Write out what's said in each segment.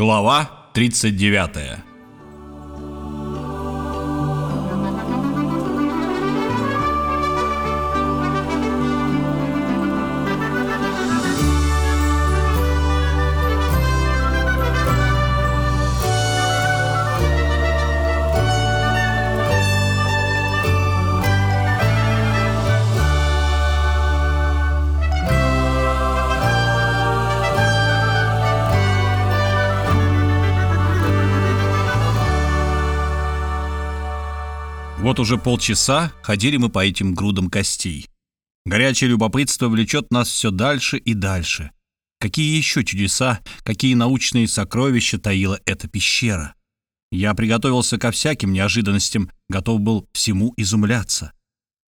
Глава 39 Вот уже полчаса ходили мы по этим грудам костей. Горячее любопытство влечет нас все дальше и дальше. Какие еще чудеса, какие научные сокровища таила эта пещера? Я приготовился ко всяким неожиданностям, готов был всему изумляться.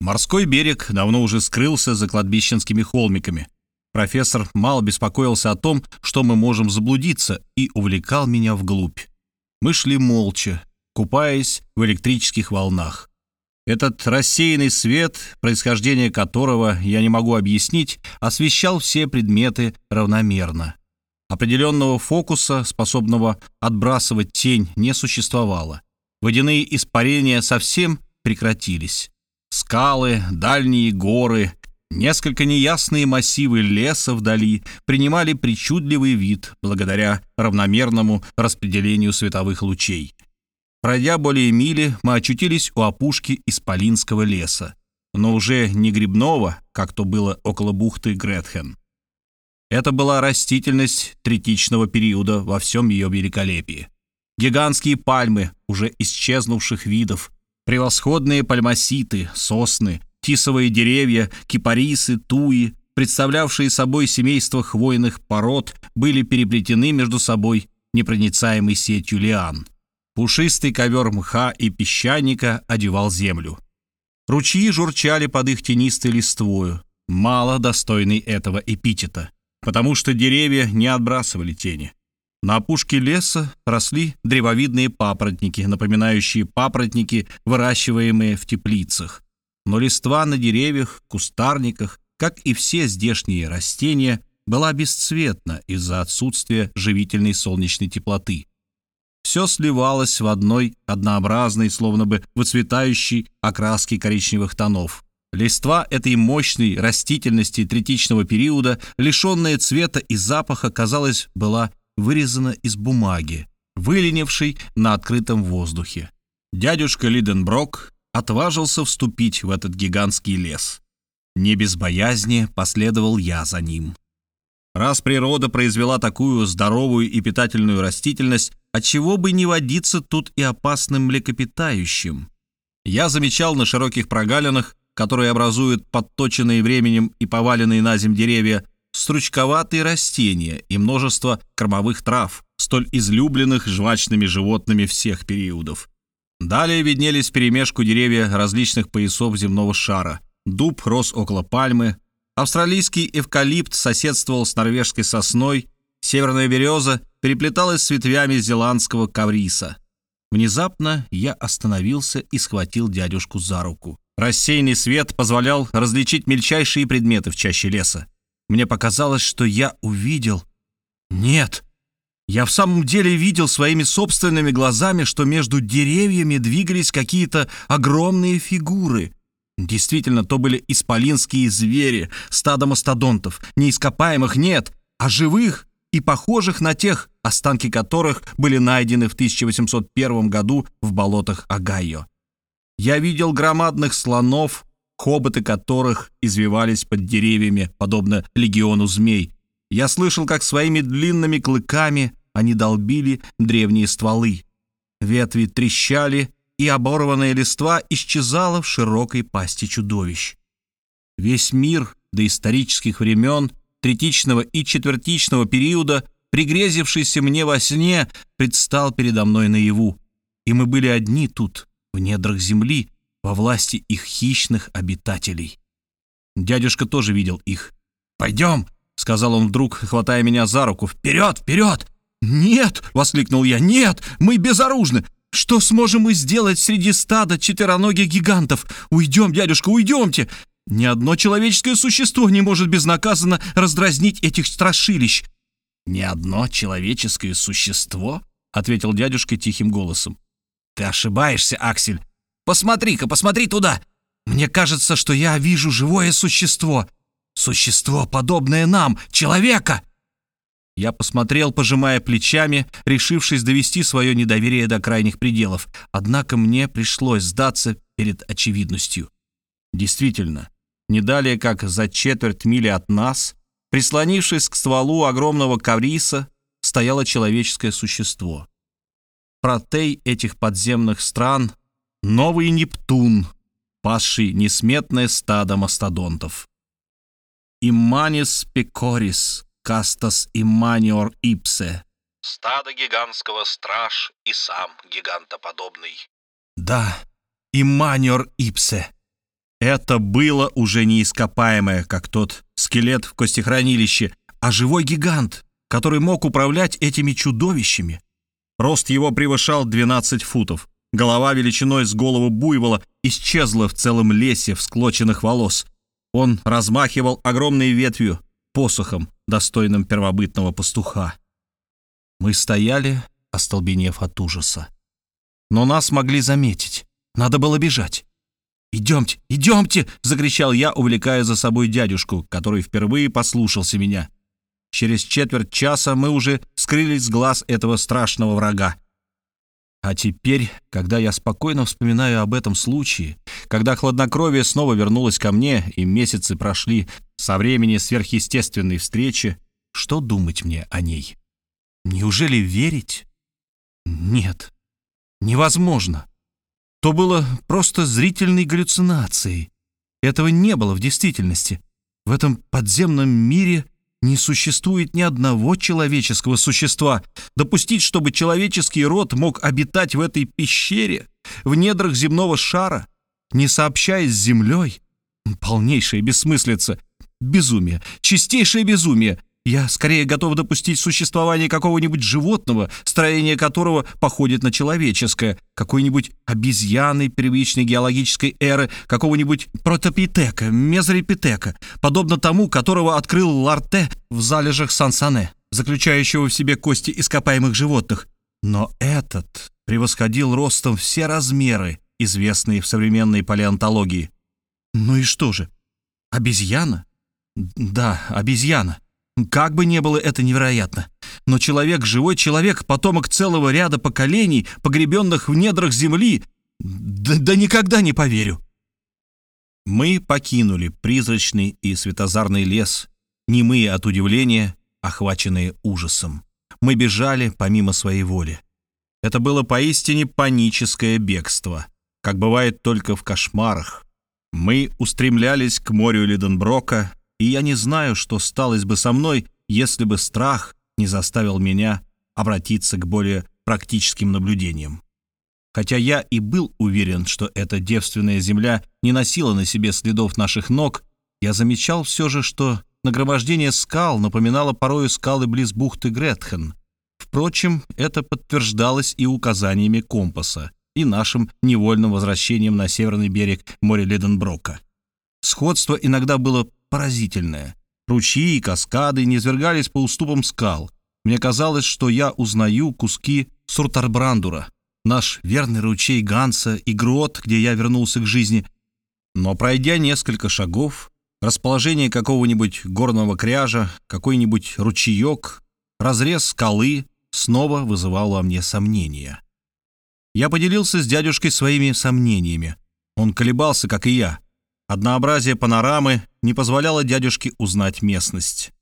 Морской берег давно уже скрылся за кладбищенскими холмиками. Профессор мало беспокоился о том, что мы можем заблудиться, и увлекал меня вглубь. Мы шли молча, купаясь в электрических волнах. Этот рассеянный свет, происхождение которого я не могу объяснить, освещал все предметы равномерно. Определенного фокуса, способного отбрасывать тень, не существовало. Водяные испарения совсем прекратились. Скалы, дальние горы, несколько неясные массивы леса вдали принимали причудливый вид благодаря равномерному распределению световых лучей. Пройдя более мили, мы очутились у опушки Исполинского леса, но уже не грибного, как то было около бухты Гретхен. Это была растительность третичного периода во всем ее великолепии. Гигантские пальмы уже исчезнувших видов, превосходные пальмаситы, сосны, тисовые деревья, кипарисы, туи, представлявшие собой семейство хвойных пород, были переплетены между собой непроницаемой сетью лиан. Пушистый ковер мха и песчаника одевал землю. Ручьи журчали под их тенистой листвою, мало достойный этого эпитета, потому что деревья не отбрасывали тени. На опушке леса росли древовидные папоротники, напоминающие папоротники, выращиваемые в теплицах. Но листва на деревьях, кустарниках, как и все здешние растения, была бесцветна из-за отсутствия живительной солнечной теплоты все сливалось в одной однообразной, словно бы выцветающей окраски коричневых тонов. Листва этой мощной растительности третичного периода, лишенная цвета и запаха, казалось, была вырезана из бумаги, выленившей на открытом воздухе. Дядюшка Лиденброк отважился вступить в этот гигантский лес. Не без боязни последовал я за ним. Раз природа произвела такую здоровую и питательную растительность, отчего бы не водиться тут и опасным млекопитающим? Я замечал на широких прогалинах, которые образуют подточенные временем и поваленные на земь деревья, стручковатые растения и множество кормовых трав, столь излюбленных жвачными животными всех периодов. Далее виднелись перемешку деревья различных поясов земного шара. Дуб рос около пальмы, Австралийский эвкалипт соседствовал с норвежской сосной, северная береза переплеталась с ветвями зеландского кавриса. Внезапно я остановился и схватил дядюшку за руку. Рассеянный свет позволял различить мельчайшие предметы в чаще леса. Мне показалось, что я увидел... Нет, я в самом деле видел своими собственными глазами, что между деревьями двигались какие-то огромные фигуры — Действительно, то были исполинские звери, стадо мастодонтов, не ископаемых нет, а живых и похожих на тех, останки которых были найдены в 1801 году в болотах Огайо. Я видел громадных слонов, хоботы которых извивались под деревьями, подобно легиону змей. Я слышал, как своими длинными клыками они долбили древние стволы. Ветви трещали, и оборванная листва исчезала в широкой пасти чудовищ. Весь мир до исторических времен, третичного и четвертичного периода, пригрезившийся мне во сне, предстал передо мной наяву, и мы были одни тут, в недрах земли, во власти их хищных обитателей. Дядюшка тоже видел их. «Пойдем!» — сказал он вдруг, хватая меня за руку. «Вперед, вперед!» «Нет!» — воскликнул я. «Нет! Мы безоружны! Что сможем мы сделать среди стада четвероногих гигантов? Уйдем, дядюшка, уйдемте! Ни одно человеческое существо не может безнаказанно раздразнить этих страшилищ. «Ни одно человеческое существо?» — ответил дядюшка тихим голосом. «Ты ошибаешься, Аксель. Посмотри-ка, посмотри туда. Мне кажется, что я вижу живое существо. Существо, подобное нам, человека!» Я посмотрел, пожимая плечами, решившись довести свое недоверие до крайних пределов. Однако мне пришлось сдаться перед очевидностью. Действительно, не далее как за четверть мили от нас, прислонившись к стволу огромного кавриса, стояло человеческое существо. Протей этих подземных стран — новый Нептун, пасший несметное стадо мастодонтов. Имманис пекорис, кастас имманиор ипсе. Стадо гигантского страж и сам гигантоподобный. Да, имманиор ипсе. Это было уже не ископаемое, как тот скелет в костехранилище, а живой гигант, который мог управлять этими чудовищами. Рост его превышал 12 футов. Голова величиной с голову буйвола исчезла в целом лесе всклоченных волос. Он размахивал огромной ветвью, посохом, достойным первобытного пастуха. Мы стояли, остолбенев от ужаса. Но нас могли заметить. Надо было бежать. «Идемте, идемте!» — закричал я, увлекая за собой дядюшку, который впервые послушался меня. Через четверть часа мы уже скрылись с глаз этого страшного врага. А теперь, когда я спокойно вспоминаю об этом случае, когда хладнокровие снова вернулось ко мне и месяцы прошли со времени сверхъестественной встречи, что думать мне о ней? Неужели верить? Нет, невозможно. То было просто зрительной галлюцинацией. Этого не было в действительности. В этом подземном мире не существует ни одного человеческого существа. Допустить, чтобы человеческий род мог обитать в этой пещере, в недрах земного шара, не сообщаясь с землей, полнейшая бессмыслица, безумие, чистейшее безумие — я скорее готов допустить существование какого-нибудь животного, строение которого походит на человеческое, какой-нибудь обезьяны первичной геологической эры, какого-нибудь протопитека, мезорепитека, подобно тому, которого открыл Ларте в залежах Сансане, заключающего в себе кости ископаемых животных. Но этот превосходил ростом все размеры, известные в современной палеонтологии. Ну и что же? Обезьяна? Да, обезьяна. Как бы не было это невероятно. Но человек, живой человек, потомок целого ряда поколений, погребенных в недрах земли, да, да никогда не поверю. Мы покинули призрачный и светозарный лес, немые от удивления, охваченные ужасом. Мы бежали помимо своей воли. Это было поистине паническое бегство, как бывает только в кошмарах. Мы устремлялись к морю Лиденброка, и я не знаю, что сталось бы со мной, если бы страх не заставил меня обратиться к более практическим наблюдениям. Хотя я и был уверен, что эта девственная земля не носила на себе следов наших ног, я замечал все же, что нагромождение скал напоминало порою скалы близ бухты Гретхен. Впрочем, это подтверждалось и указаниями компаса, и нашим невольным возвращением на северный берег моря Леденброка. Сходство иногда было поразительное. Ручьи и каскады низвергались по уступам скал. Мне казалось, что я узнаю куски Суртарбрандура, наш верный ручей Ганса и грот, где я вернулся к жизни. Но пройдя несколько шагов, расположение какого-нибудь горного кряжа, какой-нибудь ручеек, разрез скалы снова вызывало во мне сомнения. Я поделился с дядюшкой своими сомнениями. Он колебался, как и я. Однообразие панорамы не позволяло дядюшке узнать местность.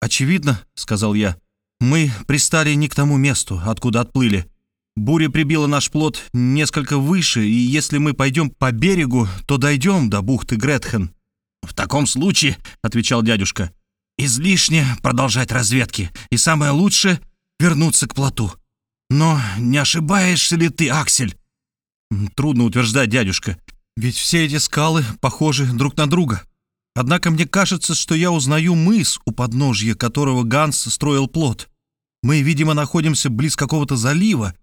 «Очевидно», — сказал я, — «мы пристали не к тому месту, откуда отплыли. Буря прибила наш плот несколько выше, и если мы пойдем по берегу, то дойдем до бухты Гретхен». «В таком случае», — отвечал дядюшка, — «излишне продолжать разведки, и самое лучшее — вернуться к плоту. Но не ошибаешься ли ты, Аксель?» «Трудно утверждать, дядюшка. Ведь все эти скалы похожи друг на друга. Однако мне кажется, что я узнаю мыс, у подножья которого Ганс строил плот. Мы, видимо, находимся близ какого-то залива.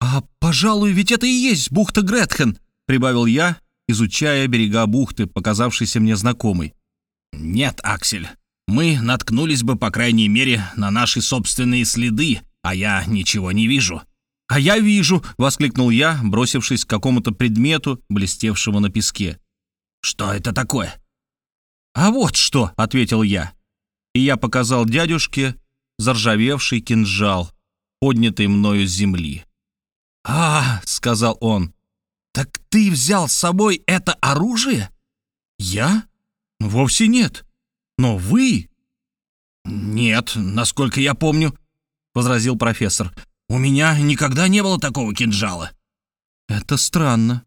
А, пожалуй, ведь это и есть бухта Гретхен, прибавил я, изучая берега бухты, показавшейся мне знакомой. Нет, Аксель, мы наткнулись бы, по крайней мере, на наши собственные следы, а я ничего не вижу». «А я вижу!» — воскликнул я, бросившись к какому-то предмету, блестевшему на песке. «Что это такое?» «А вот что!» — ответил я. И я показал дядюшке заржавевший кинжал, поднятый мною с земли. «А!» — сказал он. «Так ты взял с собой это оружие?» «Я? Вовсе нет. Но вы...» «Нет, насколько я помню», — возразил профессор. «У меня никогда не было такого кинжала». «Это странно».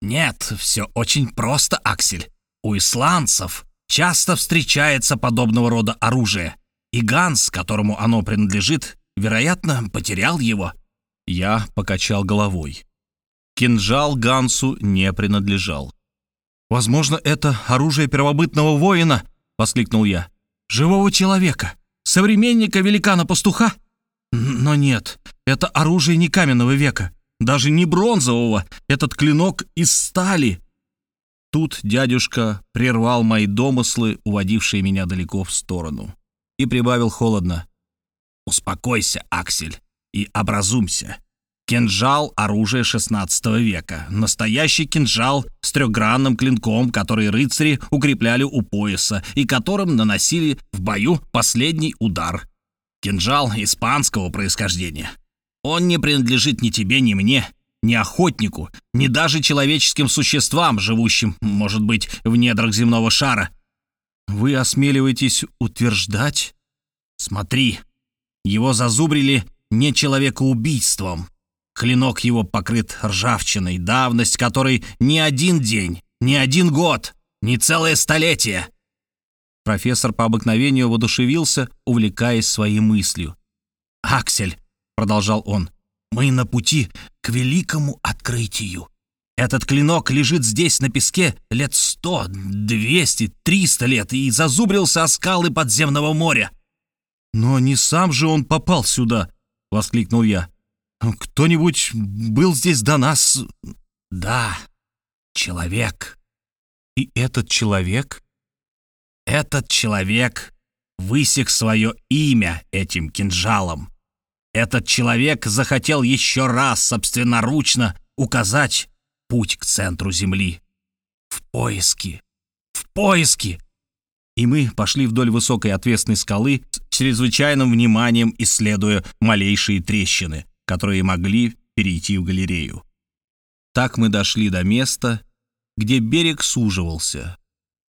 «Нет, все очень просто, Аксель. У исландцев часто встречается подобного рода оружие, и Ганс, которому оно принадлежит, вероятно, потерял его». Я покачал головой. Кинжал Гансу не принадлежал. «Возможно, это оружие первобытного воина», — воскликнул я. «Живого человека, современника великана-пастуха?» «Но нет, это оружие не каменного века, даже не бронзового, этот клинок из стали». Тут дядюшка прервал мои домыслы, уводившие меня далеко в сторону, и прибавил холодно. «Успокойся, Аксель, и образумся. Кинжал — оружие XVI века. Настоящий кинжал с трехгранным клинком, который рыцари укрепляли у пояса и которым наносили в бою последний удар. Кинжал испанского происхождения. Он не принадлежит ни тебе, ни мне, ни охотнику, ни даже человеческим существам, живущим, может быть, в недрах земного шара. Вы осмеливаетесь утверждать? Смотри, его зазубрили не человекоубийством, Клинок его покрыт ржавчиной, давность которой не один день, не один год, не целое столетие. Профессор по обыкновению воодушевился, увлекаясь своей мыслью. «Аксель», — продолжал он, — «мы на пути к великому открытию. Этот клинок лежит здесь на песке лет сто, двести, триста лет и зазубрился о скалы подземного моря». «Но не сам же он попал сюда», — воскликнул я. Кто-нибудь был здесь до нас? Да, человек. И этот человек? Этот человек высек свое имя этим кинжалом. Этот человек захотел еще раз собственноручно указать путь к центру Земли. В поиске, в поиске. И мы пошли вдоль высокой отвесной скалы с чрезвычайным вниманием, исследуя малейшие трещины которые могли перейти в галерею. Так мы дошли до места, где берег суживался.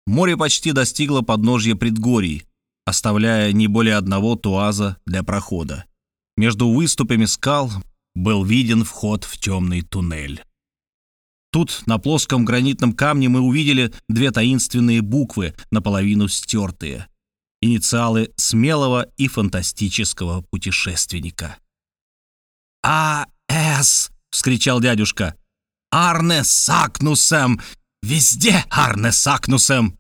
Море почти достигло подножья предгорий, оставляя не более одного туаза для прохода. Между выступами скал был виден вход в темный туннель. Тут на плоском гранитном камне мы увидели две таинственные буквы, наполовину стертые. Инициалы смелого и фантастического путешественника. «А-С!» — вскричал дядюшка. «Арне Сакнусем! Везде Арне Сакнусем!»